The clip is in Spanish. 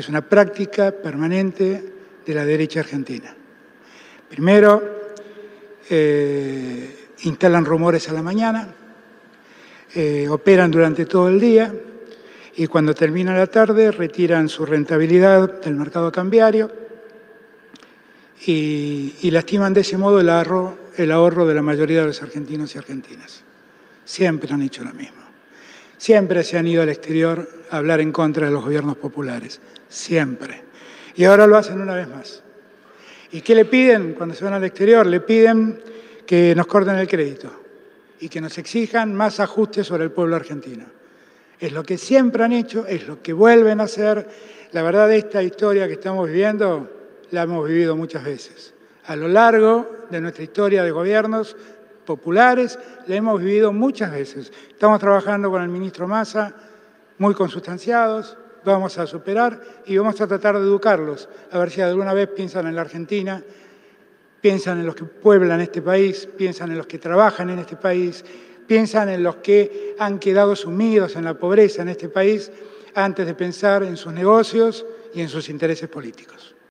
es una práctica permanente de la derecha argentina. Primero, eh, instalan rumores a la mañana, eh, operan durante todo el día y cuando termina la tarde retiran su rentabilidad del mercado cambiario y, lastiman de ese modo el ahorro, el ahorro de la mayoría de los argentinos y argentinas. Siempre han hecho lo mismo. Siempre se han ido al exterior a hablar en contra de los gobiernos populares. Siempre. Y ahora lo hacen una vez más. ¿Y qué le piden cuando se van al exterior? Le piden que nos corten el crédito y que nos exijan más ajustes sobre el pueblo argentino. Es lo que siempre han hecho, es lo que vuelven a hacer. La verdad, esta historia que estamos viviendo la hemos vivido muchas veces. A lo largo de nuestra historia de gobiernos populares, la hemos vivido muchas veces. Estamos trabajando con el ministro Massa, muy consustanciados, vamos a superar y vamos a tratar de educarlos, a ver si alguna vez piensan en la Argentina, piensan en los que pueblan este país, piensan en los que trabajan en este país, piensan en los que han quedado sumidos en la pobreza en este país antes de pensar en sus negocios y en sus intereses políticos.